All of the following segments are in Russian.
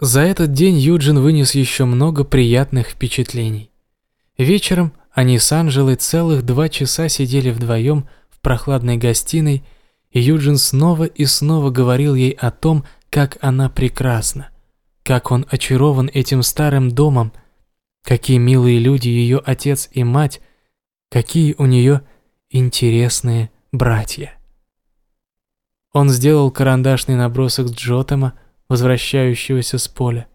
За этот день Юджин вынес еще много приятных впечатлений. Вечером они с Анжелой целых два часа сидели вдвоем в прохладной гостиной, и Юджин снова и снова говорил ей о том, как она прекрасна, как он очарован этим старым домом, какие милые люди ее отец и мать, какие у нее интересные братья. Он сделал карандашный набросок Джотема, возвращающегося с поля.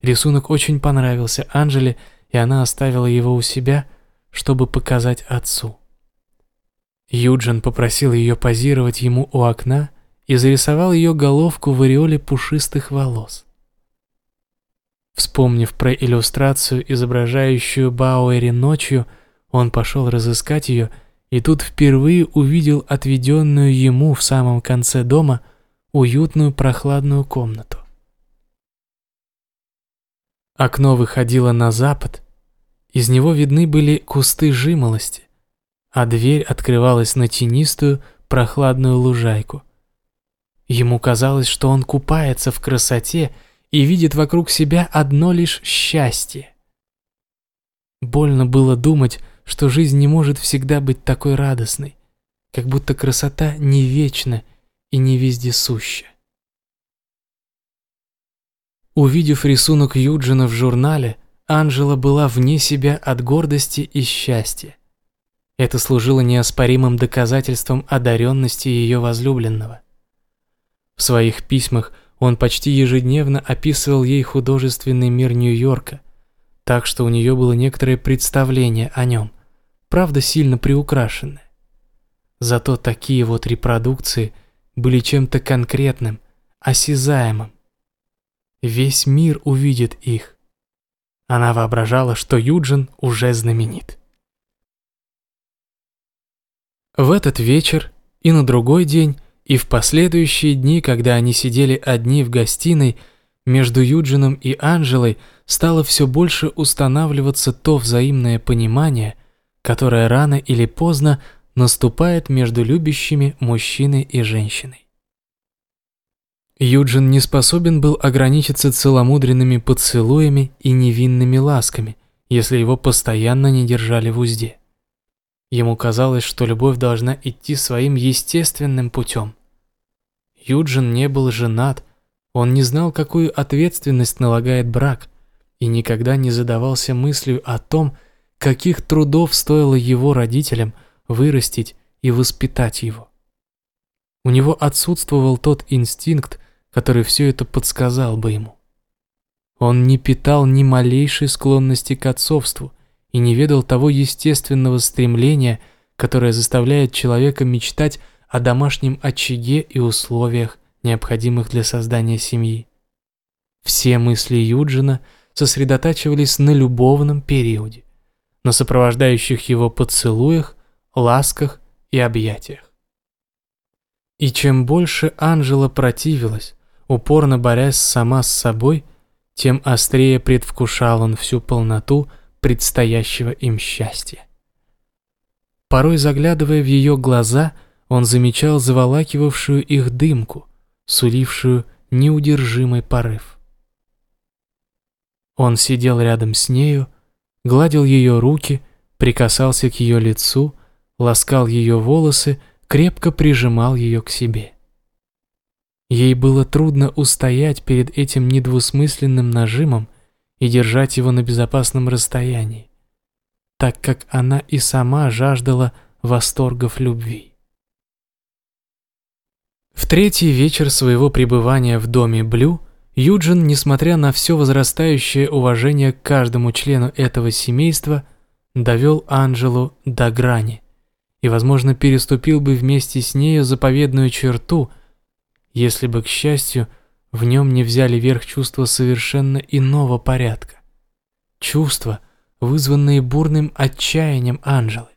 Рисунок очень понравился Анжеле, и она оставила его у себя, чтобы показать отцу. Юджин попросил ее позировать ему у окна и зарисовал ее головку в ореоле пушистых волос. Вспомнив про иллюстрацию, изображающую Бауэри ночью, он пошел разыскать ее и тут впервые увидел отведенную ему в самом конце дома уютную прохладную комнату. Окно выходило на запад, из него видны были кусты жимолости, а дверь открывалась на тенистую, прохладную лужайку. Ему казалось, что он купается в красоте и видит вокруг себя одно лишь счастье. Больно было думать, что жизнь не может всегда быть такой радостной, как будто красота не вечна и не вездесуща. Увидев рисунок Юджина в журнале, Анжела была вне себя от гордости и счастья. Это служило неоспоримым доказательством одаренности ее возлюбленного. В своих письмах он почти ежедневно описывал ей художественный мир Нью-Йорка – так что у нее было некоторое представление о нем, правда сильно приукрашенное. Зато такие вот репродукции были чем-то конкретным, осязаемым. Весь мир увидит их. Она воображала, что Юджин уже знаменит. В этот вечер и на другой день, и в последующие дни, когда они сидели одни в гостиной, между Юджином и Анжелой стало все больше устанавливаться то взаимное понимание, которое рано или поздно наступает между любящими мужчиной и женщиной. Юджин не способен был ограничиться целомудренными поцелуями и невинными ласками, если его постоянно не держали в узде. Ему казалось, что любовь должна идти своим естественным путем. Юджин не был женат, он не знал, какую ответственность налагает брак, и никогда не задавался мыслью о том, каких трудов стоило его родителям вырастить и воспитать его. У него отсутствовал тот инстинкт, который все это подсказал бы ему. Он не питал ни малейшей склонности к отцовству и не ведал того естественного стремления, которое заставляет человека мечтать о домашнем очаге и условиях, необходимых для создания семьи. Все мысли Юджина сосредотачивались на любовном периоде, на сопровождающих его поцелуях, ласках и объятиях. И чем больше Анжела противилась, упорно борясь сама с собой, тем острее предвкушал он всю полноту предстоящего им счастья. Порой заглядывая в ее глаза, он замечал заволакивавшую их дымку, сулившую неудержимый порыв. Он сидел рядом с нею, гладил ее руки, прикасался к ее лицу, ласкал ее волосы, крепко прижимал ее к себе. Ей было трудно устоять перед этим недвусмысленным нажимом и держать его на безопасном расстоянии, так как она и сама жаждала восторгов любви. В третий вечер своего пребывания в доме Блю Юджин, несмотря на все возрастающее уважение к каждому члену этого семейства, довел Анжелу до грани и, возможно, переступил бы вместе с нею заповедную черту, если бы, к счастью, в нем не взяли верх чувства совершенно иного порядка. Чувства, вызванные бурным отчаянием Анжелы.